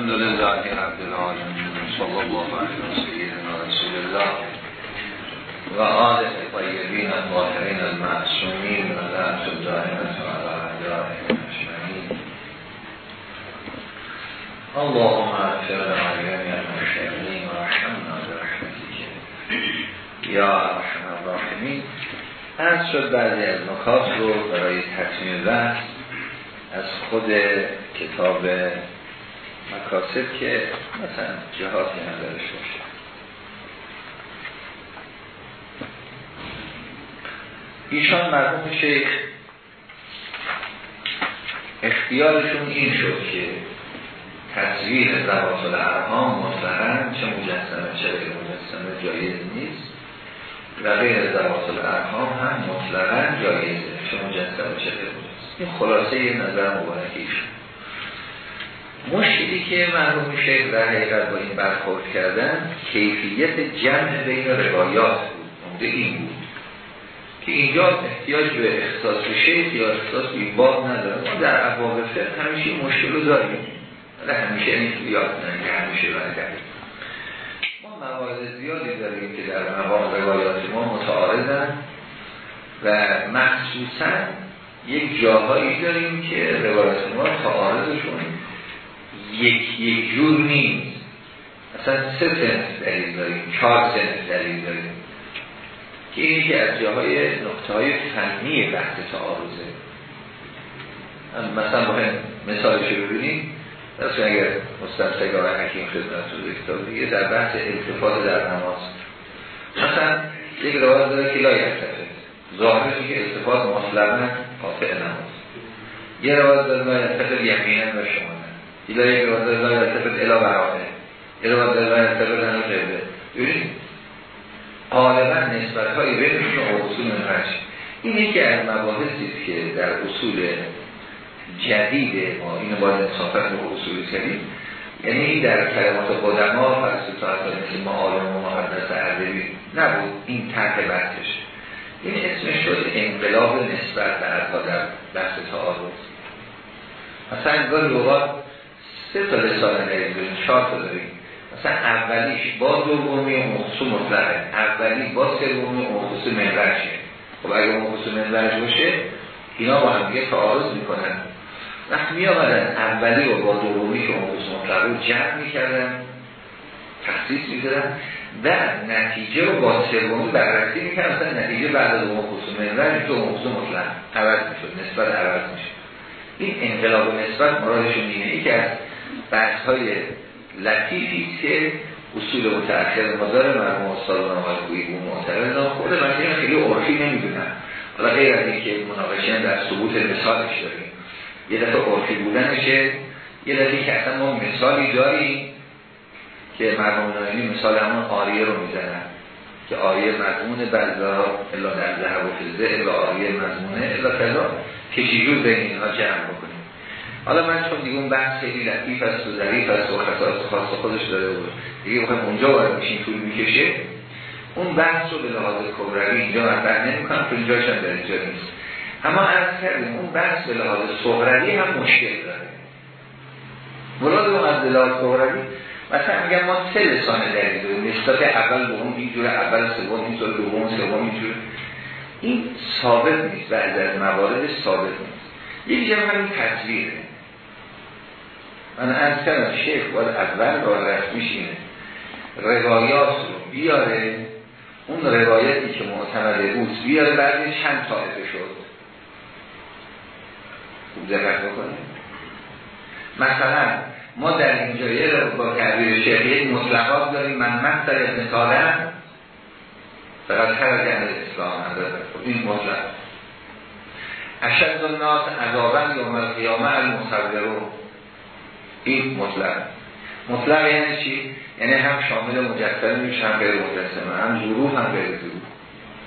الحمد لله رب العالمين صلى الله عليه سيدنا رسول الله و آل طیبین الطاهرین المعصومین و لعنت الدائمة على اعدائهم اجمعین اللهم اغفر لنا جميع المشرکین و ارحمنا برحمتك یا ارحم الراحمین از شد بعضی از نکات رو برای تکمیل بحث از خود کتاب مکاسب که مثلا جهاتی هم درش باشه. ایشان مرحوم شیخ اختیارشون این شد که تصویر زواصل ارهام مطلقا چه مجسمه چه غیر مجسمه جایز نیست و غیر زواصل ارهام هم مطلقا جایزه چه مجسمه چه غیر مجسمه. این خلاصه یه نظر مبارکیشون مشکلی که مرحوم شیخ در حقیقت با این برخورد کردن کیفیت جمع بین روایات بود اونده این بود. که اینجا احتیاج به اختصاص شیخ یا اختصاص به این باب نداره. ما در ابواب فقه همیشه مشکل رو داریم. ولی همیشه این یاد که همیشه داریم ما موارد زیادی داریم که در مقام روایات ما متعارضن و مخصوصا یک جاهایی داریم که روایات ما تعارضشون یک یک جور نیست. مثلا سه سنت دلیل داریم چهار سنت دلیل داریم. که که از جاهای نقطه های فنی بحث تعارضه. مثلا با مثالش رو ببینیم مثلا اگر مستمسگاه حکیم خدمت رو کتاب دیگه در بحث التفات در نماز. مثلا یک روایت داره که لا یلتفت ظاهرش که التفات مطلقا قاطع نماز. یه روایت داره لا یلتفت یقینا و شما ایلا یک داره لا یلتفت الا برانه یه روایت داره لا یلتفت هنو قبله ببینید غالبا نسبت های بینشون اصول منهج این یکی از مباحثی که در اصول جدید ما اینو باید انصافت به اصول جدید یعنی در کلمات قدما فلسفه مثل معالم و محدث عربی نبود این طرح بحثش این اسمش شد انقلاب نسبت در در بحث تعارض مثلا گاهی اوقات سه تا رساله داریم چهار تا داریم. مثلا اولیش با دومی مخصوص مطلقه. اولی با سومی مخصوص منورشه خب اگر مخصوص منورش باشه اینا با هم دیگه تعارض می‌کنن. وقت می آمدن اولی و با دومی که مخصوص مطلقه رو جمع می‌کردن تخصیص می‌کردن و نتیجه رو با سومی بررسی می‌کردن. مثلا نتیجه بعد از مخصوص منورش تو مخصوص مطلق عوض می‌شد نسبت عوض میشه این انقلاب نسبت مرادشون اینه یکی از بحث های لطیفی که اصول متأخر ما داره مرموم استاد نامرگویی و معتقد خود من خیلی عرفی نمی‌دونم. حالا غیر از اینکه مناقشه در ثبوت مثالش داریم. یه دفعه عرفی بودنشه یه دفعه که اصلا ما مثالی داریم که مرموم نایمی مثال همون آریه رو می‌زنن که آریه مضمون بلدارا الا در ذهب و فلزه الا آریه مضمونه الا فلا کشیجور بین اینها جمع بکنیم؟ حالا من چون دیگه اون بحث خیلی لطیف است و ظریف است و خصائص خاص خودش داره و دیگه بخوایم اونجا وارد میشیم طول می‌کشه. اون بحث رو به لحاظ کبروی اینجا مطرح نمی‌کنم تو اینجاش هم در اینجا نیست. اما از کردیم اون بحث به لحاظ صغروی هم مشکل داره. مراد اون از لحاظ صغروی مثلا میگم ما سه لسان دلیل داریم. نسبت اول به اون اینجوره اول سوم اینطور دوم سوم اینجوره این ثابت نیست بعد از موارد ثابت نیست. یکی هم همین تصویره من از کردم شیخ باید اول را رسمیش اینه. روایات رو بیاره اون روایتی که معتمد بود بیاره بعدی چند طایفه شد. خوب دقت بکنیم مثلا ما در اینجا یه با تعبیر یک مطلقات داریم. من مستر ابن طالب فقط خرج عن اسلام خب این مطلق. اشد الناس عذابا یوم القیامه المصورون. این مطلق. مطلق یعنی چی؟ یعنی هم شامل مجسمه میشه هم غیر مجسمه هم ظروف هم غیر ظروف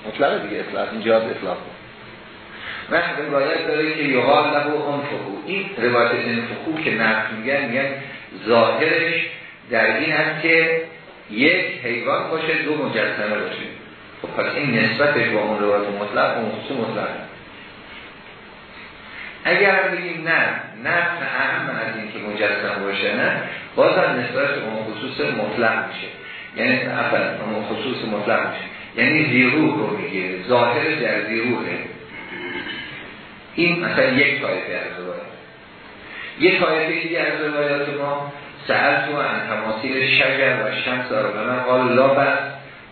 مطلق دیگه اطلاق اینجا اطلاق وقت روایت داره که یقال له اون فقو. این روایت این فقو که نفت میگن میگن ظاهرش در این هست که یک حیوان باشه دو مجسمه باشه. خب پس این نسبتش با اون روایت مطلق اون خصوص مطلق. اگر بگیم نه نه اهم از این که مجسم باشه نه بازم نسبت اون خصوص مطلق میشه. یعنی اول اون خصوص مطلق میشه. یعنی زیروح رو می‌گیره ظاهر در زیروحه این مثلا یک طایفه از روایات. یک طایفه دیگه از روایات ما سهل تو ان تماثیل شجر و شمس داره و من قال لا بس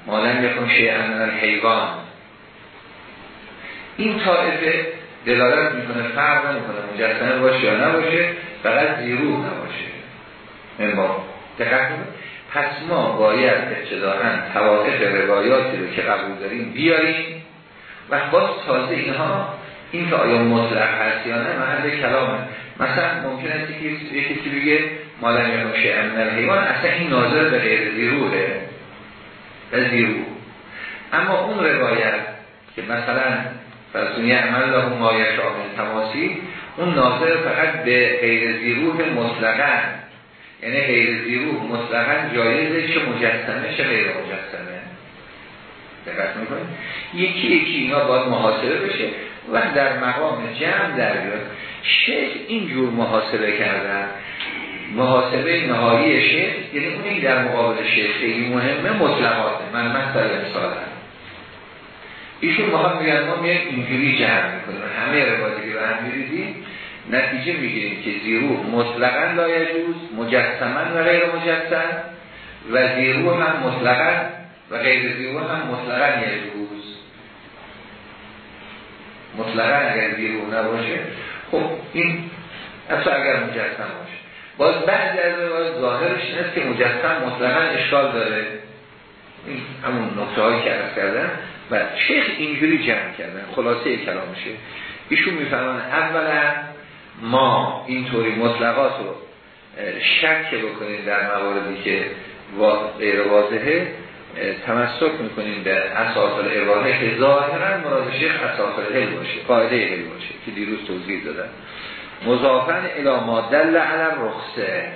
مالن شیعن من الحیوان. این طایفه دلالت می‌کنه فرق نمی‌کنه مجسمه باشه یا نباشه فقط زیروح نباشه. با دقت پس ما باید ابتداعا توافق روایاتی رو که قبول داریم بیاریم و باز تازه اینها این که آیا مطلق هست یا نه محل کلامه. مثلا ممکن است که یکی بگه؟ یا نوشه امن حیوان اصلا این ناظر به غیر زیروه به زیرو اما اون روایت که مثلا فرسونی عمل له مایش آمین تماسی اون ناظر فقط به غیر زیروح مطلقا. یعنی غیر زیروح مطلقا جایزه چه مجسمه چه غیر مجسمه. دقت می‌کنید؟ یکی یکی اینا باید محاسبه بشه و در مقام جمع در بیاد. شیخ اینجور محاسبه کردن محاسبه نهایی شیخ یعنی اونی در مقابل شیخ خیلی مهمه مطلقاته. من مثلا مثال ایشون ما میگن ما میگن اینجوری جمع می‌کنیم. همه روایتی که به هم میریدیم نتیجه می‌گیریم که زیرو مطلقا لایجوز مجسما و غیر مجسم و زیرو هم مطلقا و غیر زیرو هم مطلقا یجوز. مطلقا اگر زیرو نباشه خب این اصلا اگر مجسم باشه. باز بعضی از ظاهرش نیست که مجسم مطلقا اشکال داره. همون نقطه هایی که عرض کردن و شیخ اینجوری جمع کردن خلاصه کلامشه. ایشون میفرمان اولا ما اینطوری مطلقات رو شک بکنیم در مواردی که غیر واضحه تمسک می‌کنیم به اساس الاباحه که ظاهرا مراد شیخ اساس الهل باشه قاعده هل باشه که دیروز توضیح دادن. مضافن الى ما دل علی رخصه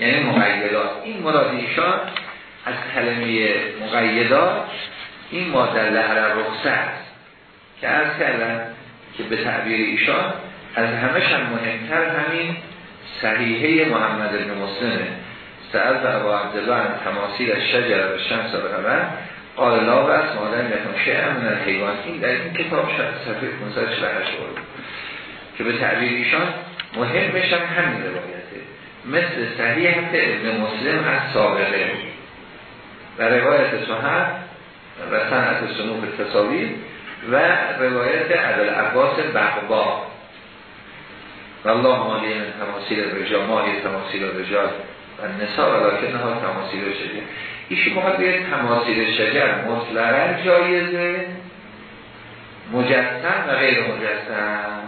یعنی مقیدات. این مراد ایشان از کلمه مقیدات این ما دل علی رخصه است که از کردن که به تعبیر ایشان از همش هم مهمتر همین صحیحه محمد بن مسلمه سأل و ابا عبدالله عن تماثیل از شجر و شمس و قمر قال لا بس مادر یکن شیعه من الحیوان. این در این کتاب شد صفحه 548 بود که به تعبیر ایشان مهم بشن همین روایته مثل صحیح ابن مسلم از سابقه. و روایت صحب و سنت سنوف تصاویر و روایت عدل عباس بقبا الله مالی من تماثیل رجال مالی تماثیل رجال و نسا ولیکن ها تماثیل شجر ایشون مخواد بیاید تماثیل شجر مطلقا جایزه مجسم و غیر مجسم.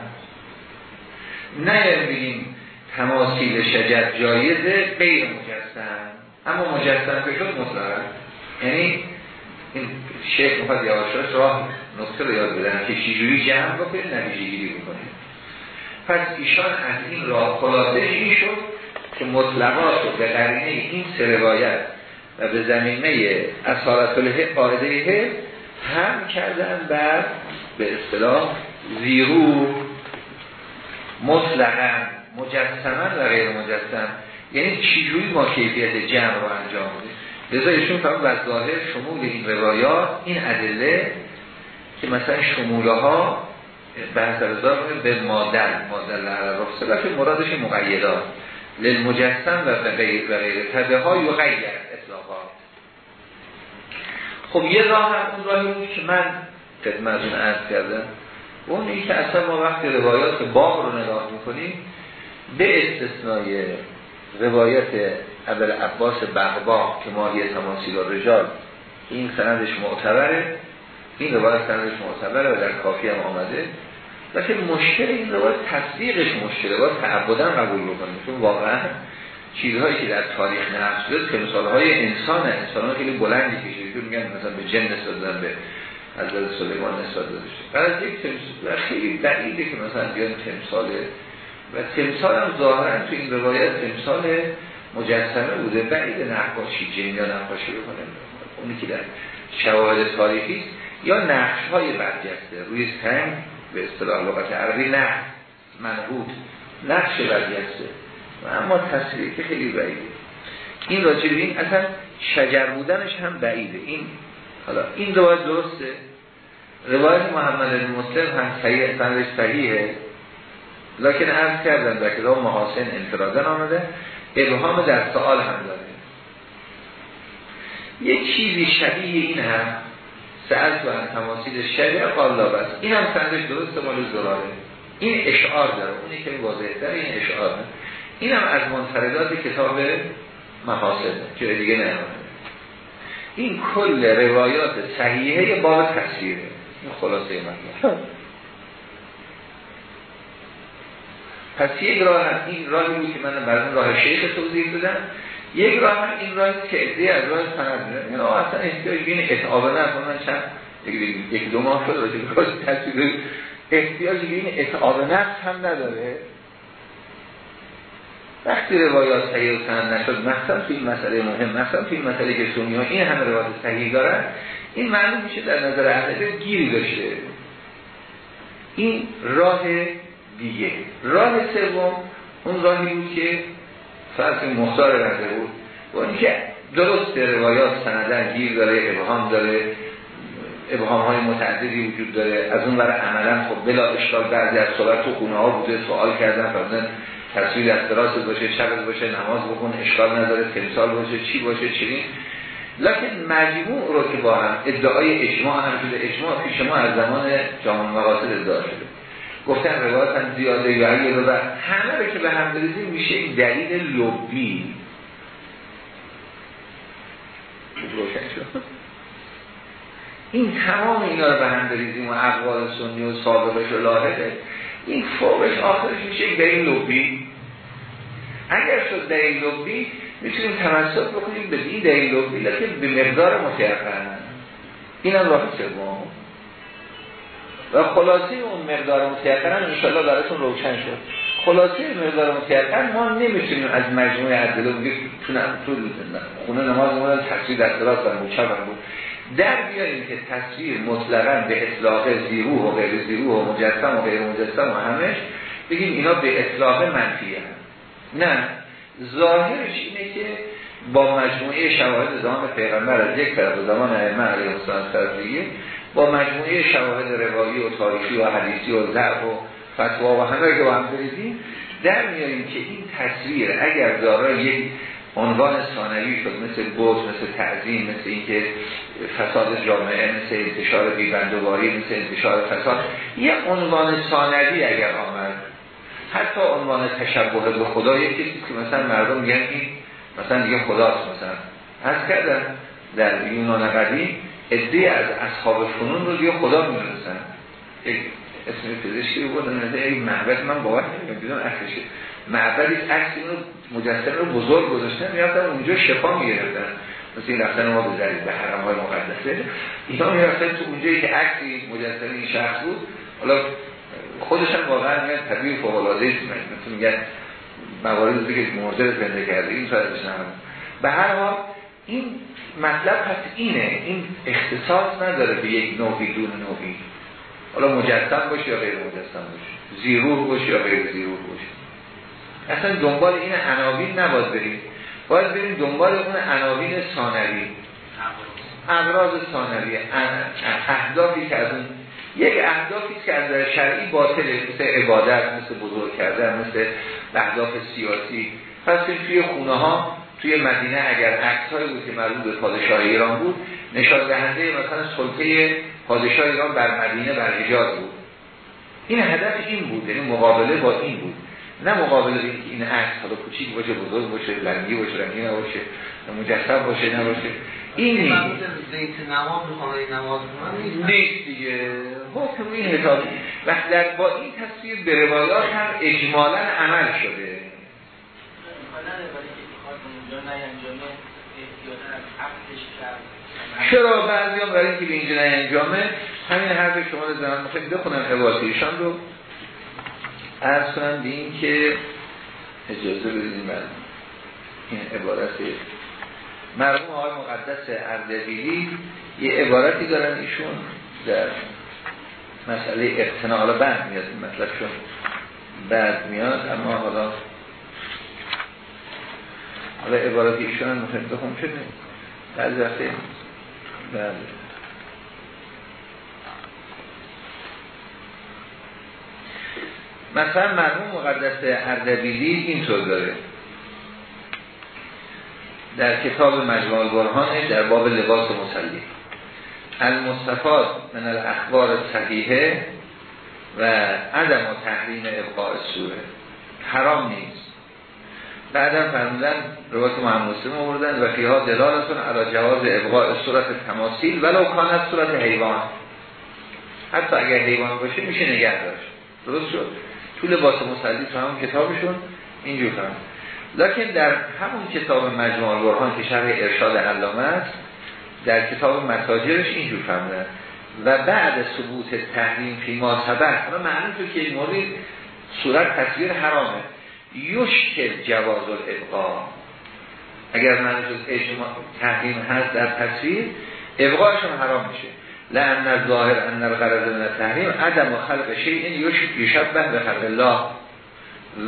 نه یعنی بگیم تماثیل شجر جایزه غیر مجسم. اما مجسم که شد مطلقا. یعنی شیخ مخواد یواشاش راه نقطه رو یاد بدن که چجوری جمع بکنید نتیجه گیری بکنید پس ایشان از این راه خلاصه این شد که مطلقات رو به قرینه این سه روایت و به زمینه اصالت قاعده هم کردن بر به اصطلاح زیرو مطلقا مجسما و غیر مجسم یعنی چجوری ما کیفیت جمع رو انجام بدیم لذا ایشون فهم و ظاهر شمول این روایات این ادله که مثلا شموله ها بحث رضا به مادر مادر لعرف که مرادش مقیدات للمجسم و غیر و غیر تبه ها یا غیر خب یه راه هم اون راهی بود که من خدمتون عرض کردم. اون این که اصلا ما وقتی روایات باب رو نگاه می‌کنیم به استثنای روایت اول عباس بغبا که ماهی تماثیل و رجال این سندش معتبره این روایت سندش معتبره و در کافی هم آمده. لیکن مشکل این روایت تصدیقش مشکله باید تعبدن قبول بکنیم. چون واقعا چیزهایی که در تاریخ نقش شده تمثال های انسان انسان خیلی بلندی کشیده. که میگن مثلا به جن نسبت به حضرت سلیمان نسبت داده شده. بعد از یک تمثال خیلی بعیده که مثلا بیان تمثال و تمثال هم ظاهرا تو این روایت تمثال مجسمه بوده بعید نقاشی جن یا نقاشی بکنه اونی که در شواهد تاریخی یا نقش های برجسته. روی سنگ به اصطلاح لغت عربی نه منحود نقش وضعیسته و اما تصویر که خیلی بعیده. این راجع به این اصلا شجر بودنش هم بعیده. این حالا این روایت درسته؟ روایت محمد بن مسلم هم صحیح سندش صحیحه. لکن عرض کردن در کتاب محاسن انفرادن آمده. ابهام در سوال هم داره یک چیزی شبیه این هم سعد و تماسیل شبیه قالاب است این هم سندش درست مال زراره. این اشعار داره. اونی که واضح داره این اشعار داره. این هم از منفردات کتاب محاسن که دیگه نه. این کل روایات صحیحه باب تصویره؟ این خلاصه مطلب. پس یک راه هم این راهی بود که من برای راه شیخ توضیح دادم. یک راه هم این راه که از راه سند یعنی اصلا احتیاج بین اتعاب نه من چند یک دو ماه شد راجع به تصویر احتیاج بین اتعاب نفس هم نداره. وقتی روایات صحیح و سند نشد مثلا توی این مسئله مهم مثلا توی این مسئله که سنی ها این همه روایات صحیح دارن این معلوم میشه در نظر اهل گیری داشته. این راه دیگه. راه سوم اون راهی بود که فرض مختار رده بود. و اینکه درست روایات سندن گیر داره ابهام داره ابهام های متعددی وجود داره. از اون برای عملا خب بلا اشکال بعضی از صحبت تو خونه ها بوده سوال کردن فرضاً تصویر از دراز باشه شب باشه نماز بکن اشکال نداره تمثال باشه چی باشه چی لکن مجموع رو که با هم ادعای اجماع هم شده. اجماع پیش ما از زمان جامعه مقاصد ادعا شده. گفتن روایت هم زیاده یا و همه رو که به هم بریزیم میشه این دلیل لبی. این تمام اینا رو به هم بریزیم و اقوال سنی و سابقش و لاحقه. این فوقش آخرش میشه یک دلیل لبی. اگر شد دلیل لبی می‌تونیم تمسک بکنیم به این دلیل لبی لیکن به مقدار متیقن این هم راه و خلاصه اون مقدار متیقن هم انشاءالله براتون روشن شد. خلاصه مقدار متیقن ما نمی‌تونیم از مجموعه عدل بگیم تو خونه نماز مورد تصویر در دراز و مچه بود. در بیاریم که تصویر مطلقا به اطلاق زیروح و غیر زیروح و مجسم و غیر مجسم و همش بگیم اینا به اطلاق منفی نه. ظاهرش اینه که با مجموعه شواهد زمان پیغمبر از یک طرف زمان ائمه علیه السلام با مجموعه شواهد روایی و تاریخی و حدیثی و ضعف و فتوا و همه که با هم بریزیم در میاریم که این تصویر اگر دارای یک عنوان ثانوی شد مثل بود مثل تعظیم مثل اینکه فساد جامعه مثل انتشار بیبندواری مثل انتشار فساد یه عنوان ثانوی اگر آمد حتی عنوان تشبه به خدا یکی که مثلا مردم میگن این مثلا دیگه خداست مثلا. هست کردن در یونان قدیم ادهی از اصحاب فنون رو دیگه خدا می‌دونستن. اسم پزشکی بودن این معبد من باور نمی‌دونم بیدون اخرشه معبدی عکس اینو مجسمه رو بزرگ گذاشتن می‌رفتن اونجا شفا می‌گرفتن. مثل این رفتن ما به به حرم های مقدسه. اینا می‌رفتن تو اونجایی که عکسی مجسمه این شخص بود. حالا خودش هم واقعا میگن طبیعی فوق العاده است میگن مواردی که مرده زنده کرده این نه به هر حال این مطلب پس اینه این اختصاص نداره به یک نوعی دون نوعی. حالا مجسم باشه یا غیر مجسم باشه. زیروح باشه یا غیر زیروح باشه. اصلا دنبال این عناوین نباید بریم. باید بریم دنبال اون عناوین ثانوی. اغراض ثانوی. اهدافی که از اون یک اهدافی که از شرعی باطله مثل عبادت مثل بزرگ کردن مثل اهداف سیاسی. پس توی خونه ها توی مدینه اگر عکس هایی بود که مربوط به پادشاه ایران بود نشان دهنده مثلا سلطه پادشاه ایران بر مدینه بر ایجاد بود. این هدف این بود یعنی مقابله با این بود. نه مقابل این که این عکس حالا کوچیک باشه بزرگ باشه رنگی باشه رنگی نباشه مجسم باشه نباشه. این نیست. نیست دیگه. حکم این حسابی. و در با این تصویر به روایات هم اجمالا عمل شده. چرا بعضی هم برای اینکه به اینجا انجامه همین حرف شما رو زمان می‌خوایم بخونم عبارتیشان رو عرض کنم به این که اجازه بدید من این عبارت مرحوم آقای مقدس اردبیلی یه عبارتی دارن ایشون در مسئله اقتناع. حالا میاد این مطلب چون بعد میاد اما حالا حالا عبارات ایشون هم مهم بخون شده بعضی وقتی بله. مثلا مرموم مقدس اردبیلی اینطور داره. در کتاب مجموع برهانه در باب لباس مسلی. المستفاد من الاخبار صحیحه و عدم و تحریم ابقاء سوره. حرام نیست. بعدم فرمودن روایت محمد مسلم آوردن و فیها دلالتون علی جواز ابقاء صورت تماثیل ولو کانت صورت حیوان. حتی اگر حیوان باشه میشه نگه داشت. درست شد؟ طول لباس مسلی تو همون کتابشون اینجور فرمود لکن در همون کتاب مجموع برهان که شرح ارشاد علامه است در کتاب مساجرش اینجور فرمودن و بعد ثبوت تحریم فی ما سبق حالا معنی تو که این مورد صورت تصویر حرامه. یشکل جواز الابقا اگر معنی اجماع تحریم هست در تصویر ابقاش هم حرام میشه. لان الظاهر ان الغرض من التحریم عدم خلق شیء یشبه به خلق الله.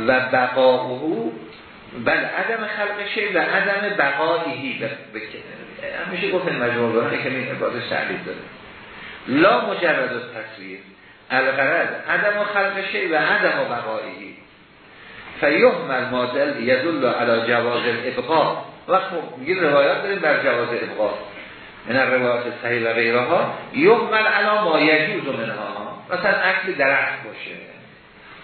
و بقاؤه بل عدم خلق شیء و عدم بقایهی همیشه گفت مجموع که این عبادت تعلیب داره. لا مجرد تصویر الغرض عدم خلق شیء و عدم بقایهی فیهمل مادل یدل علی جواز الابقاء وقت میگه روایات داریم بر جواز ابقاء من روایات صحیح و غیرها یهمل علی ما یجوز منها. مثلا اکل درخت باشه.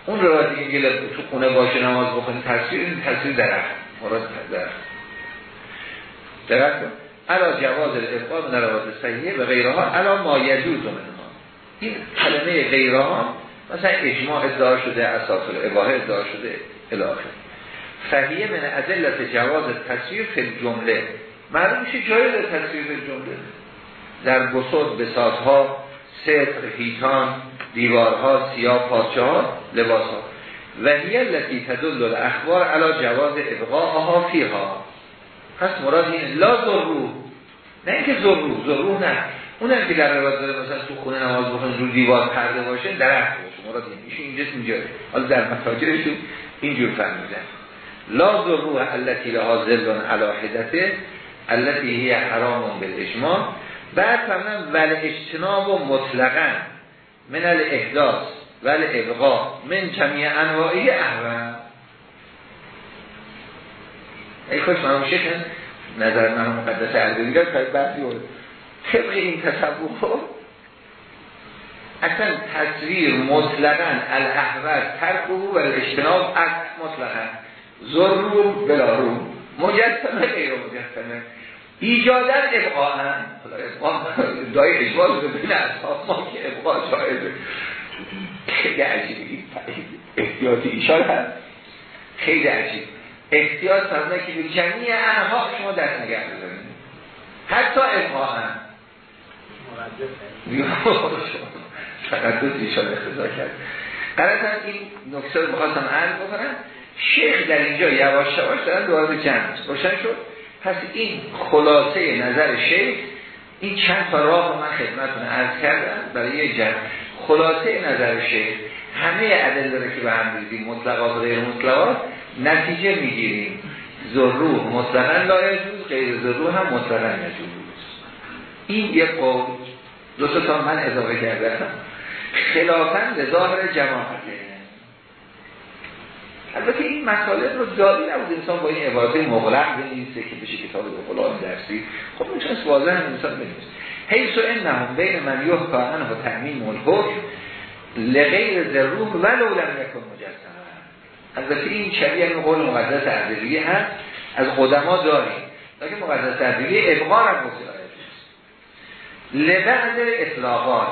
اون روایتی که تو خونه باشه نماز بخونی تصویر این تصویر درخت مراد درخت درخت علا جواز الابقاء من روایات صحیحه و غیرها علا ما یجوز منها. این کلمه غیرها مثلا اجماع ادعا شده اساس الاباحه ادعا شده الاخر فهیه من ادلت جواز تصویر فی جمله معلوم میشه جای تصویر فی جمله در بسط بسازها ستر هیتان دیوارها سیاه پاچه ها لباس ها و هیه لطی تدل الاخبار علا جواز ابقاءها فیها. پس مراد این لا ضرور. نه اینکه ضرور ضرور نه. اون که در روایت مثلا تو خونه نماز بخون رو دیوار پرده باشه درخت. مراد این میشه اینجا حالا در مساجرشون اینجور فهمیدن. لا ضرور التي لها ذل على حدته التي هي حرام بالاجماع بعد فرمودن ول اجتناب و مطلقا من الاحداث ول ابقا من جمعی انواعی احرام. ای خوش من شیخ نظر من مقدس عربی که بعضی طبق این تصور اصلا تصویر مطلقا الاحوز ترک و اجتناب از مطلقا. ضرور بلا رو. مجسمه غیر مجسمه. ایجادن هم. دای اجباز رو بین اصحاب ما که ابقاء جایزه خیلی عجیبی احتیاط ایشان هست خیلی عجیب. احتیاط فرمونه که به جمعی انها شما دست نگه بزنید حتی ابقاء دو ایشان اختزا کرد. قرارتن این نکته رو بخواستم عرض بکنم. شیخ در اینجا یواش یواش دارن دوباره جمع روشن شد. پس این خلاصه نظر شیخ این چند تا راه رو من خدمتتون عرض کردم برای یه جمع. خلاصه نظر شیخ. همه عدل داره که به هم ریزیم مطلقات و غیر مطلقات. نتیجه می‌گیریم. ضرور مطلقا لایجوز غیر ضرور هم مطلقا نجوز. این یه قول. دو تا من اضافه کردم. خلافا به ظاهر جماعته. البته این مطالب رو داری نبود انسان با این عبارت مغلق بنویسه که بشه کتاب فلان درسی خب می‌تونست واضح هم انسان بنویسه حیث و این نهم بین من یه کارن و تعمیم الحکم لغیر ذروح ولو لم یکن مجسم البته این شبیه این قول مقدس عربیه هست. از قدما داریم. لیکن مقدس عربیه ابقار هم مطلقه لبعض اطلاقات.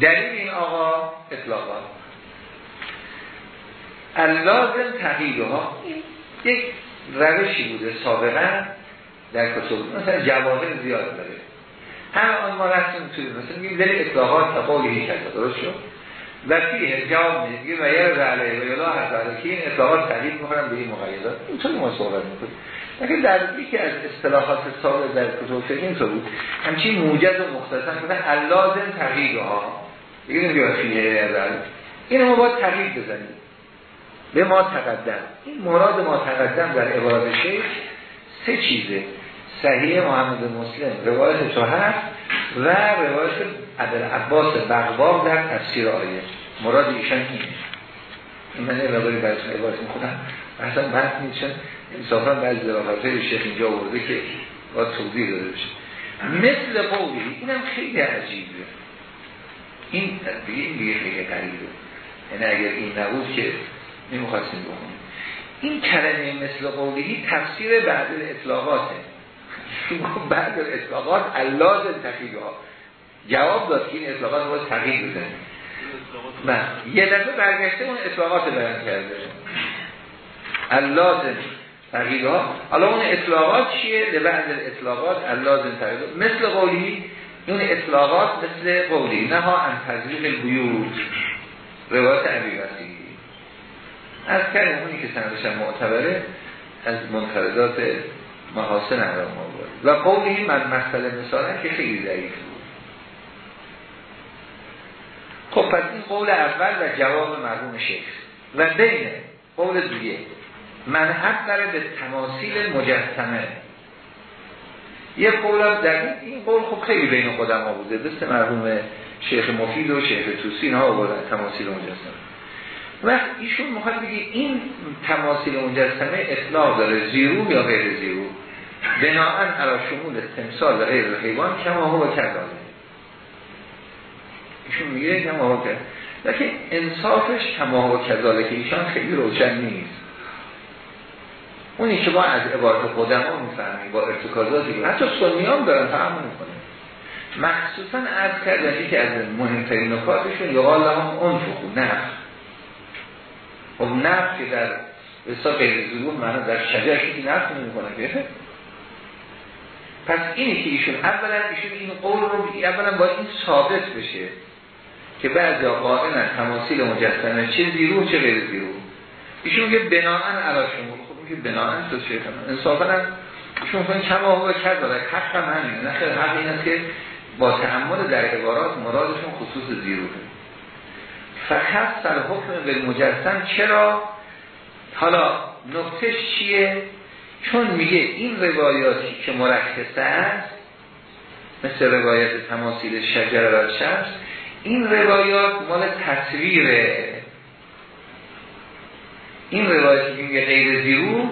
دلیل این آقا اطلاقات اللازم تقییده ها یک روشی بوده سابقا در کتب. مثلا جواهر زیاد داره. همه آن ما رسیم توی مثلا میگیم دلیل اطلاقات تقالی کرده درست شد؟ و فیه جواب میگه و یه رعله و یلا حتی که این اطلاقات تقیید می‌کنن به این مقیدات اینطوری ما صحبت می‌کنیم. لیکن در یکی از اصطلاحات سابق در کتب فقه اینطور بود. همچین موجز و مختصر کنه اللازم تقییده این بیاد فیه این ما باید تغییر بزنیم. به ما تقدم. این مراد ما تقدم در عبارت شیخ سه چیزه. صحیح محمد مسلم روایت تو هست و روایت عبد عباس بغباب در تفسیر آیه. مراد ایشان اینه. این من روایت براتون عبارت می‌کنم اصلا مرد نیستن انصافا بعضی های شیخ اینجا آورده که باید توضیح داده بشه. مثل قولی اینم خیلی عجیبه. این این دیگه خیلی قریبه یعنی اگر این نبود که نمی‌خواستیم بخونیم. این کلمه مثل قولی تفسیر بعد اطلاقاته بعد اطلاقات اللاز تقییده ها جواب داد که این اطلاقات رو تغییر بزنیم نه. یه دفعه برگشته اون اطلاقات بیان کرده. اللازم تغییر ها حالا اون اطلاقات چیه؟ به بعد اطلاقات اللازم تغییر مثل قولی اون اطلاقات مثل قولی نه ها ان تزریق بیوت. روایت عبی وسیلی از کردیم اونی که سندشن معتبره از منفردات محاسن حرام آورد و قولی من مسئله مثالا که خیلی ضعیف بود. خب پس این قول اول و جواب مرحوم شیخ. و بین قول دیگه من حق داره به تماثیل مجسمه یه قول در این قول خب خیلی بین خودم بوده دست مرحوم شیخ مفید و شیخ توسی ها آوردن تماثیل مجسمه و ایشون می‌خواد بگی این تماثیل مجسمه اطلاق داره زیرو یا غیر زیرو؟ بناهن علا شمول تمثال و غیر حیوان کما هو کردانه ایشون میگه کما هو کرد لیکن انصافش کما هو کردانه که ایشان خیلی روشن نیست. اونی که با از عبارت خودم ها می‌فهمیم با ارتکازاتی حتی سنی هم دارن فهم می‌کنه مخصوصا از کردن که از مهمترین نکاتشون یقال هم انفقو نفس. خب نفس که در حساب غیر ظلوم معنی در شجر کسی نفس نمی کنه پس اینی که ایشون اولا ایشون این قول رو اولا با این ثابت بشه که بعضی قائلن تماثیل مجسمه چه زیرو چه غیر زیرو. ایشون که بناهن علا شما که بناهن تو شیخ انصافا هم ایشون کنید کما هو کرد داره حق همین نه خیلی حق این است که با تعمل در عبارات مرادشون خصوص زیروه فقط سر حکم به مجسم چرا؟ حالا نقطش چیه؟ چون میگه این روایاتی که مرکزه است مثل روایت تماثیل شجر و شمس این روایات مال تصویره. این روایاتی که میگه غیر زیرو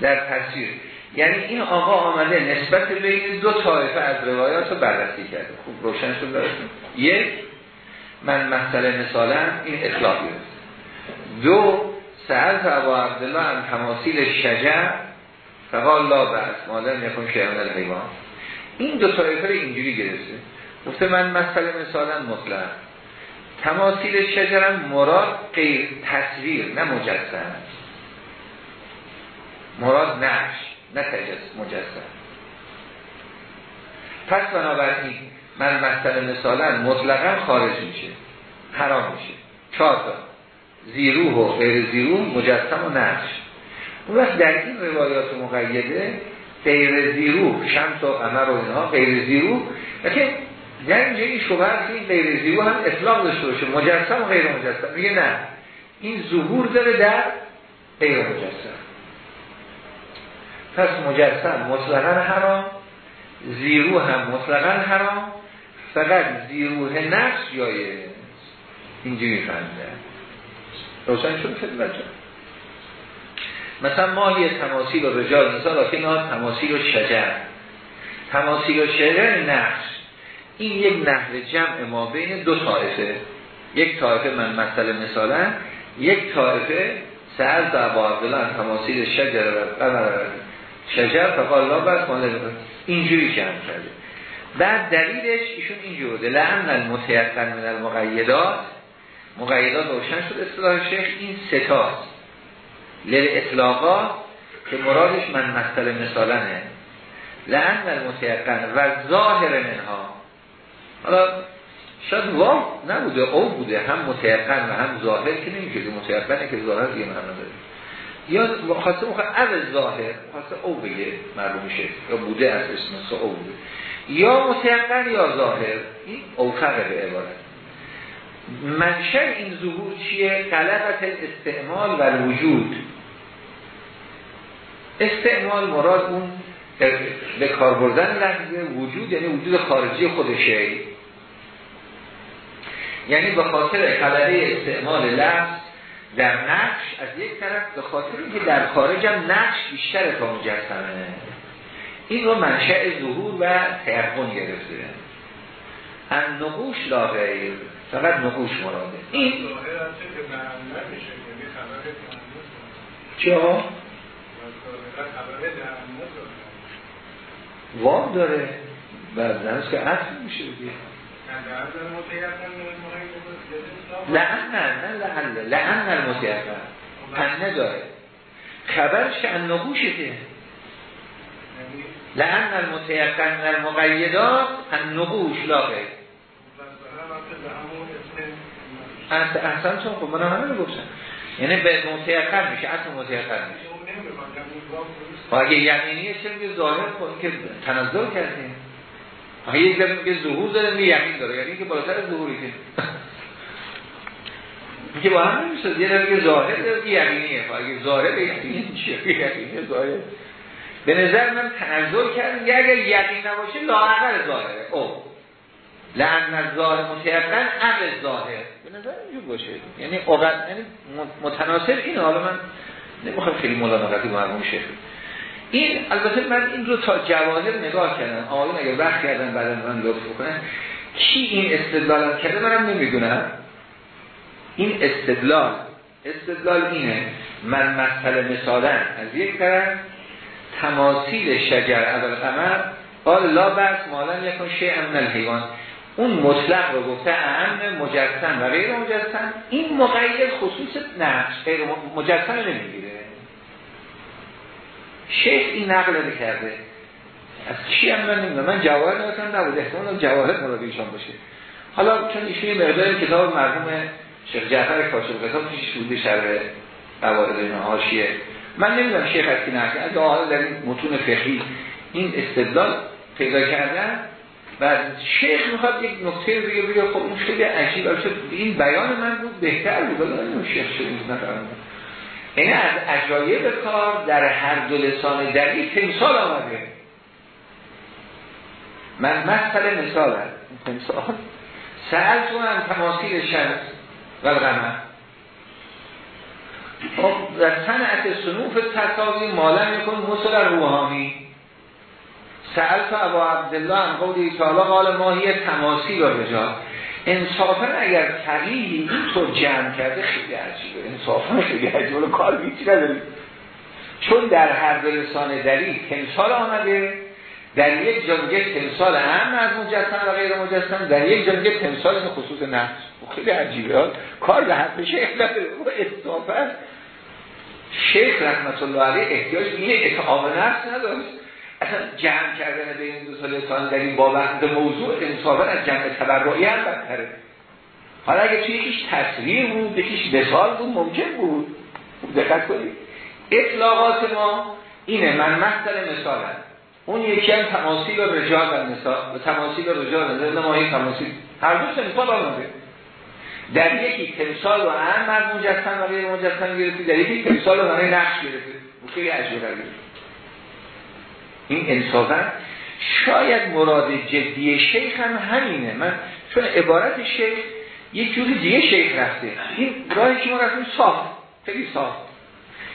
در تصویر یعنی این آقا آمده نسبت بین دو طایفه از روایات رو بررسی کرده. خوب روشن شد یک من مسئله مثالا این اطلاقی است دو سهل ابا عبدالله هم تماثیل شجر فقال لا بس مادر نکن شیعان الحیوان این دو طایفه اینجوری گرفته. گفته من مسئله مثالا مطلق. تماثیل شجرم مراد غیر تصویر نه مجسم. مراد نقش نه تجس مجسم. پس بنابراین من مسئله مثالا مطلقا خارج میشه حرام میشه. چهار تا. زیروح و غیر زیروح مجسم و نقش. اون وقت در این روایات مقیده غیر زیروح شمس و قمر و اینها غیر زیروح لیکن در اینجا این شبه که این غیر زیروح هم اطلاق داشته باشه مجسم و غیر مجسم. میگه نه. این ظهور داره در غیر مجسم. پس مجسم مطلقا حرام زیرو هم مطلقا حرام فقط زیروه نفس جایه اینجوری فهمیده روشن شد خدمت مثلا ماهی تماثیل و رجال مثلا که نه تماثیل و شجر. تماثیل و شجر نفس. این یک نحو جمع ما بین دو طایفه. یک طایفه من مسئله مثلا یک طایفه سهل در با عبدالله تماثیل شجر و قمر شجر فقال لا بس اینجوری جمع کرده بعد دلیلش ایشون اینجور بوده. لعن المتیقن من المقیدات. مقیدات روشن شد اصطلاح شیخ. این ستاست لیل اطلاقات که مرادش من مسئله مثالنه لعن المتیقن و ظاهر منها. حالا شاید واقع نبوده او بوده هم متیقن و هم ظاهر که نمیشه متیقنه که ظاهر دیگه معنی داره یا خواسته مخواه او ظاهر خواسته او بگه معلوم یا بوده از اسم او بوده. یا متیقن یا ظاهر این اوفقه به عبارت. منشأ این ظهور چیه؟ غلبت استعمال و وجود استعمال مراد اون به کار بردن لحظه وجود یعنی وجود خارجی خودشه. یعنی به خاطر غلبه استعمال لفظ در نقش از یک طرف به خاطر اینکه در خارج هم نقش بیشتر تا مجسمه. این رو منشأ ظهور و تیقن گرفته. ان نقوش لا غیر فقط نقوش مراده. این چه وام داره. درست که عطف میشه دیگه. لعن نه لعن لعن المتیقن پنه داره. خبرش که. ان نقوشته لعن المتیقن المقیدات ان نقوش لاغه. احسن چون خب من همه گفتم یعنی به متیقن میشه اصل متیقن میشه. و اگه یقینیه چه میگه ظاهر کن که تنظر کردیم. اگه یک دفعه میگه ظهور داره میگه یقین داره یعنی که بالاتر ظهوری که میگه با هم نمیشه یه دفعه ظاهر داره که یقینیه اگه ظاهر به یقینی چیه یقینیه ظاهر به نظر من تنظر کردیم یه اگر یقین نباشه لاغر ظاهره. او لعن ظاهر متیقن عقل ظاهر. به نظر اینجور باشه. یعنی یعنی متناسب این حالا من نمی‌خوام خیلی ملانقتی با مرموم شیخ این البته من این رو تا جواهر نگاه کردم. آقایون اگر وقت کردن بعد من لطف بکنن کی این استدلال کرده منم نمی‌دونم. این استدلال استدلال اینه من مسئله مثالن از یک طرف تماثیل شجر اول قمر قال لا بس مالا یکن شیء من الحیوان. اون مطلق رو گفته اهم مجسم و غیر مجسم. این مقید خصوص نقش غیر مجسم نمی‌گیره. شیخ این نقل کرده. از چی هم من نمی‌دونم. من جواهر نوشتم نبود احتمال جواهر مراد ایشان باشه. حالا چون ایشون مقدار کتاب مرحوم شیخ جعفر کاشف کتاب پیش بوده شرح قواعد حاشیه من نمی‌دونم شیخ از کی نقل از حالا در این متون فقهی این استدلال پیدا کردن و شیخ می‌خواد یک نکته بگه بگه خب اون خیلی عجیب. این بیان من بود بهتر بود. ولی شیخ شده این از عجایب کار در هر دو لسان دری تمثال آمده. من مثل مثال. تمثال سهل تو هم تماثیل شمس و الغمر خب در صنعت سنوف تصاوی مالا میکن مثل روحانی. سهل تو ابا عبدالله هم قولی تعالی قال ماهی تماثیل و رجال انصافا اگر تقییدی اینطور جمع کرده خیلی عجیبه. انصافا خیلی عجیبه. کار بیچی نداریم. چون در هر دو لسان تمثال آمده در یک جنگه تمثال هم از مجسم و غیر مجسم در یک جنگه تمثال خصوص نفس. خیلی عجیبه. کار به حد شیخ نداره. شیخ رحمت الله علیه احتیاج اینه اتعام نفس نداشت. جمع کردن بین دو تا لسان در این بابند موضوع انصافا از جمع تبرعی هم بدتره. حالا اگه توی یکیش تصویر بود یکیش مثال بود ممکن بود. دقت کنید. اطلاقات ما اینه من مثل مثال هم. اون یکی هم تماثیل و رجال و مثال و تماثیل و رجال و نمایی تماثیل هر دو مثال آمده. در یکی تمثال و هم مجسم و غیر مجسم گرفتی در یکی تمثال و نقش گرفتی. خیلی عجیبه این انصافا شاید مراد جدی شیخ هم همینه. من چون عبارت شیخ یک جور دیگه شیخ رفته. این راهی که ما رفتیم صاف. خیلی صاف.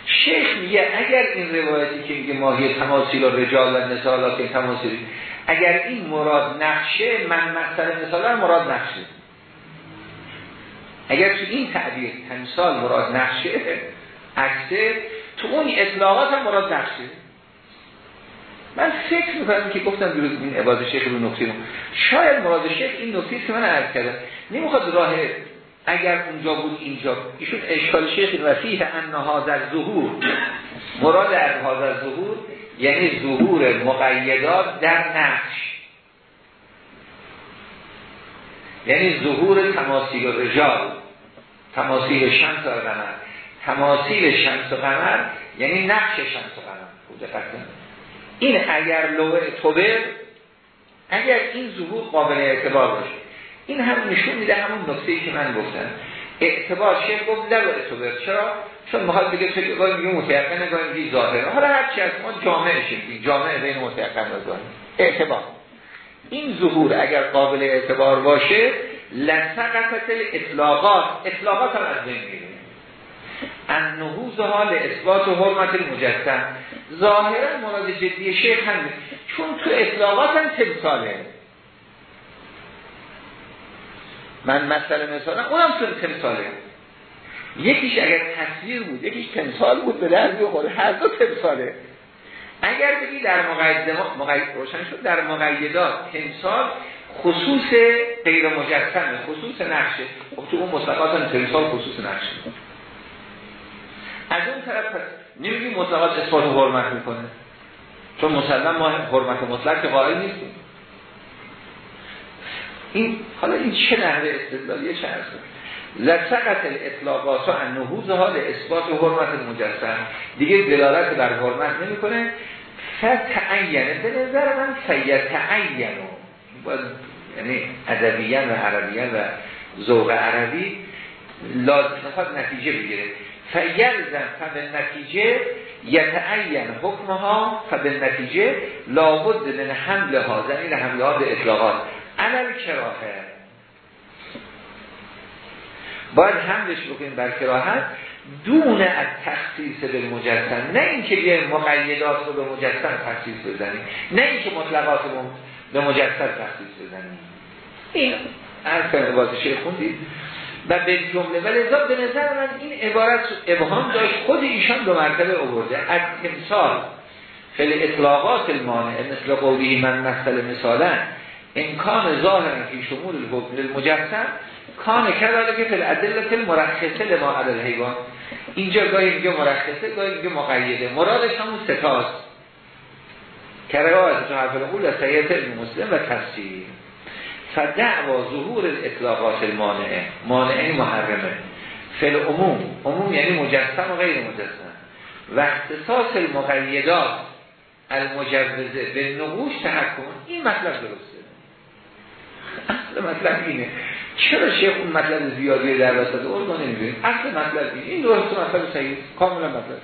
شیخ میگه اگر این روایتی که میگه ماهی تماثیل و رجال و نسالات تماثیل اگر این مراد نقشه من مثلا مثلا مراد نقشه. اگر تو این تعبیر تمثال مراد نقشه عکسه تو اون اطلاقات هم مراد نقشه. من فکر می‌کنم که گفتم دیروز این عباد شیخ رو نکته شاید مراد شیخ این نکته که من عرض کردم. نمی‌خواد راه اگر اونجا بود اینجا. ایشون اشکال شیخ وسیح ان در ظهور. مراد از هازر ظهور یعنی ظهور مقیدات در نقش. یعنی ظهور تماثیل رجال. تماثیل شمس و قمر. تماثیل شمس و قمر یعنی نقش شمس و قمر. این اگر لوه توبر اگر این ظهور قابل اعتبار باشه. این هم نشون میده همون نکته که من گفتم. اعتبار شیخ گفت در اعتبار چرا؟ چون می‌خواد بگه چه گاهی میگه متیقن گاهی میگه ظاهره. حالا هر چی از ما جامعه شیم. جامعه بین متیقن و اعتبار. این ظهور اگر قابل اعتبار باشه لسقطت اطلاقات اطلاقات هم از بین میره. النهوز حال اثبات و حرمت المجسم ظاهرا مراد جدی شیخ هم چون تو اطلاقات هم تمثاله. من مثلا مثلا اونم تو تمثاله. یکیش اگر تصویر بود یکیش تمثال بود به درد بخوره هر دو تمثاله. اگر بگی در مقید روشن شد در مقیدات تمثال خصوص غیر مجسمه خصوص نقشه. خب تو اون مطلقات تمثال خصوص نقشه. از اون طرف نمیگی مطلقات اثبات حرمت می‌کنه. چون مسلم ما حرمت مطلق که قائل نیستیم. این حالا این چه نحوه استدلالیه چه هست لسقت الاطلاقات و نهوز حال اثبات حرمت مجسم دیگه دلالت بر حرمت نمی‌کنه. فتعینه به نظر من فیتعینو باید یعنی ادبیان و عربیان و ذوق عربی لازم نتیجه بگیره فیلزم فبه نتیجه یتعین حکمها فبه نتیجه لابد من حمله ها زمین حمله ها به اطلاقات علل کراهه باید حملش بکنیم بر کراهت دون از تخصیص به مجسم. نه اینکه یه مقیدات رو به مجسم تخصیص بزنیم. نه اینکه مطلقات رو به مجسم تخصیص بزنیم. این از کنه شیخ خوندید. و به جمله ولی به نظر من این عبارت ابهام داشت خود ایشان دو مرتبه آورده. از امثال فل اطلاقات المانع مثل قولی من مثل مثالا امکان ظاهر فی شمول الحکم للمجسم کان کرده که فل ادله مرخصه لما عدل حیوان اینجا گاهی میگه مرخصه گاهی میگه مقیده. مرادش همون ستاست کرده از حرف القول از سیعت مسلم و تفسیر. فدعوا ظهور الاطلاقات المانعه. مانعه محرمه. فل عموم عموم یعنی مجسم و غیر مجسم. و اختصاص المقیدات المجوزه به نقوش تحکم این مطلب درسته. اصل مطلب اینه. چرا شیخ اون مطلب زیادی در وسط اون ما نمی‌دونیم اصل مطلب اینه. این درست مطلب صحیح. کاملا مطلب.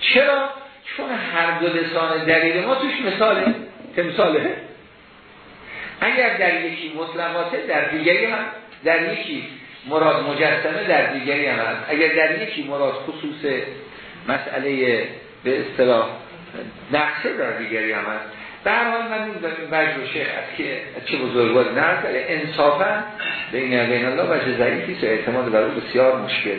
چرا؟ چون هر دو لسان دلیل ما توش مثاله. تمثاله. اگر در یکی مطلقاته در دیگری هم. در یکی مراد مجسمه در دیگری هم هست. اگر در یکی مراد خصوص مسئله به اصطلاح نقصه در دیگری هم هست. در حال من این وجه شیخ است که چه بزرگواری نرد انصافا بین بین الله وجه ضعیفی و اعتماد برای بسیار مشکل.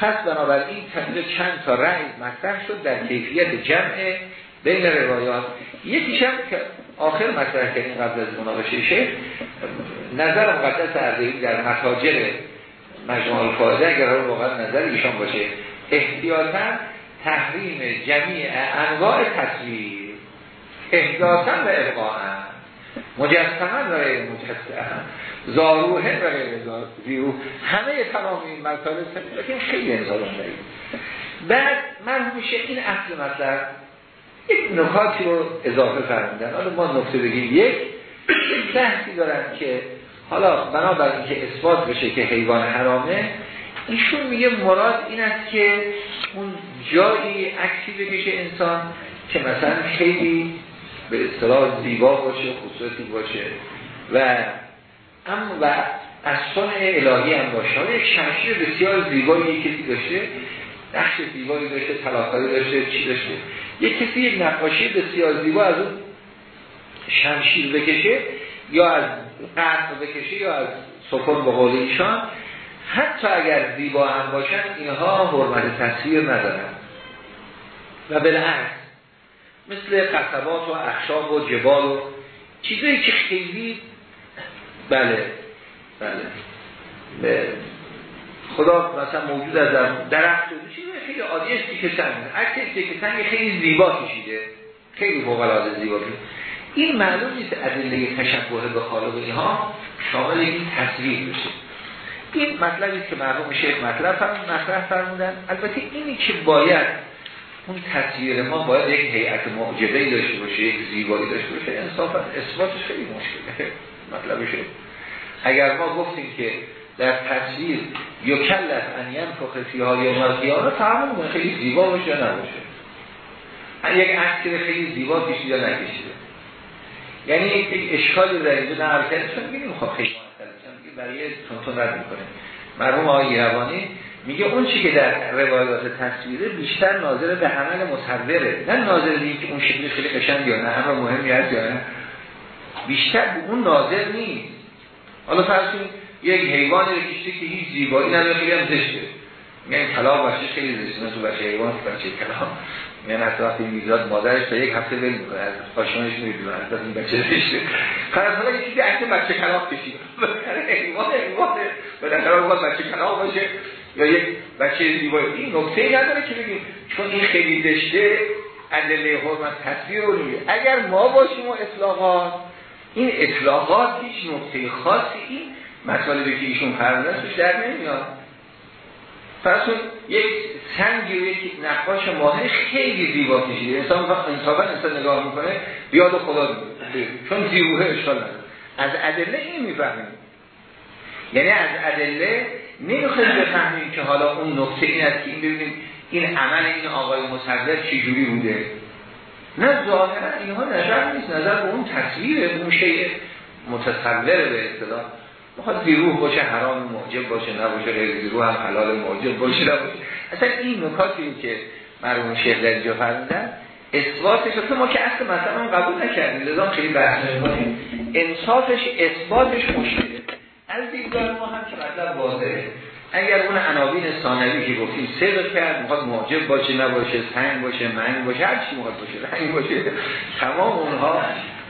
پس بنابراین تنید چند تا رأی مطرح شد در کیفیت جمع بین روایات. یکیشم که آخر مطرح کردیم قبل از مناقشه شیخ نظر مقدس اردهی در متاجر مجموع الفاظه اگر واقعا نظر ایشان باشه احتیاطا تحریم جمیع انواع تصویر احتیاطا و ابقاعا مجسما و غیر مجسما زاروه و غیر زیرو همه تمام این مطالب لیکن خیلی انسان بعد من میشه این اصل مطلب یک نکاتی رو اضافه فرمودن. حالا ما نکته بگیم. یک یک بحثی دارن که حالا بنابراین اینکه اثبات بشه که حیوان حرامه ایشون میگه مراد این است که اون جایی عکسی بکشه انسان که مثلا خیلی به اصطلاح زیبا باشه خصوصی باشه. و اما و از الهی هم باشه. یک شمشیر بسیار زیبایی کسی داشته نقش زیبایی داشته تلاقایی داشته چی داشته. یک کسی یک نقاشی بسیار زیبا از اون شمشیر بکشه یا از قرد بکشه یا از سکن به قول ایشان حتی اگر زیبا هم باشن اینها حرمت تصویر ندارن. و بالعکس مثل قصبات و اخشاب و جبال و چیزایی که خیلی بله بله. خدا مثلا موجود از درخت و خیلی عادی است که سنگ عکس که سنگ خیلی زیبا کشیده. خیلی فوق العاده زیبا کشیده. این معلوم نیست ادله تشبه به خالق اینها شامل این تصویر بشه. این مطلبی که مرحوم شیخ مطلب فرمون مطرح فرمودن. البته اینی که باید اون تصویر ما باید یک هیئت معجبه داشته باشه یک زیبایی داشته باشه انصافا اثباتش خیلی مشکله. مطلبشه اگر ما گفتیم که در تصویر یا کلت انیم فخصی ها یا مرقیانه فهمون خیلی زیبا باشه یا نباشه. یک عکس خیلی زیبا کشید یا نکشیده یعنی یک اشکال در اینجا نقل کرده چون میگیم خب خیلی برای تونتون رد می‌کنه. مرحوم آقای روانی میگه اون چی که در روایات تصویره بیشتر ناظر به عمل مصوره. نه ناظر به که اون شکل خیلی قشنگ یا نه همه مهمی هست یا نه. بیشتر به اون ناظر نیست. حالا فرض یک حیوان رو کشته که هیچ زیبایی نداره خیلی هم زشته. میگن کلام بچه خیلی زشته تو بچه حیوان بچه کلام. میگن از وقتی میزاد مادرش تا یک هفته ول می‌کنه از پاشانش می‌دونه از این بچه زشته. فرض حالا یکی عکس بچه کلام کشید حیوان حیوان. به در بچه کلام باشه یا یک بچه زیبایی. این نکته نداره که بگیم چون این خیلی زشته ادله حرمت تصویر رو اگر ما باشیم و اطلاقات این اطلاقات هیچ نکته خاصی این مطالبی که ایشون فرمودن توش در نمیاد. فرضون یک سنگی و یک نقاش ماهر خیلی زیبا کشیده. انسان انصافا انسان نگاه می‌کنه بیاد خدا چون زیبوه اشکال از ادله این می‌فهمیم. یعنی از ادله نمی‌خوایم بفهمیم که حالا اون نقطه این است که این ببینیم این عمل این آقای مصدر چجوری بوده. نه ظاهرا اینها نظر نیست. نظر به اون تصویر اون شیء متصور به اصطلاح. می‌خواد زیروح باشه حرام موجب باشه نباشه غیر زیروح هم حلال موجب باشه نباشه. اصلا این نکاتی که مرحوم شیخ در اینجا فرمودن اثباتش اصلا ما که اصل مثلا قبول نکردیم لذا خیلی بحث می‌کنیم انصافش اثباتش مشکله از دیدگاه ما هم که مطلب واضحه. اگر اون عناوین ثانوی که گفتیم صدق کرد می‌خواد موجب باشه نباشه سنگ باشه منگ باشه هر چی می‌خواد باشه رنگ باشه تمام اونها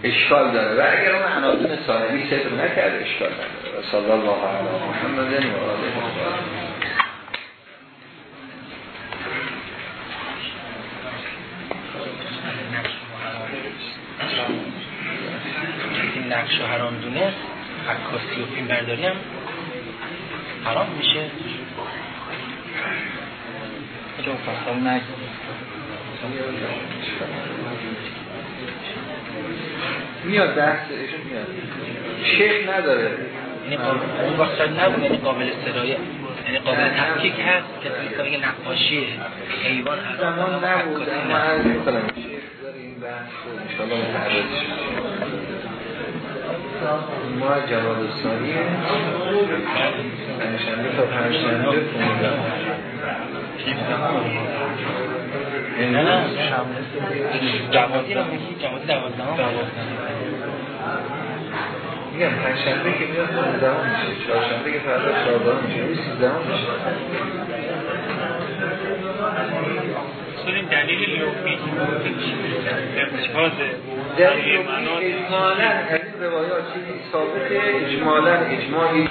اشکال داره. و اگر اون عناوین ثانوی صدق نکرد اشکال نداره. و صلی الله علی محمد و آله این نقش و حرام دونست عکاسی و فیلم برداری هم حرام میشه. جو فصل نگه میاد درسشون میاد. شیخ نداره. یعنی اون وقت شاید نبود یعنی قابل سرایه یعنی قابل تحقیق هست که توی که نقاشی حیوان هست. زمان نبود. اما از کنم شیخ داره این بحث رو انشاءالله متعرض ما جواب ثانی پنجشنبه تا پنجشنبه 15 نه نه. جوادی رو میگی؟ جوادی دوازده میگم پنجشنبه که میاد 15 میشه. چهارشنبه که فردا 14 میشه. 13 میشه. این دلیل لومی ارتباط دلیل لومی اجمالا از این روایات چیزی ثابت اجمالا اجماعی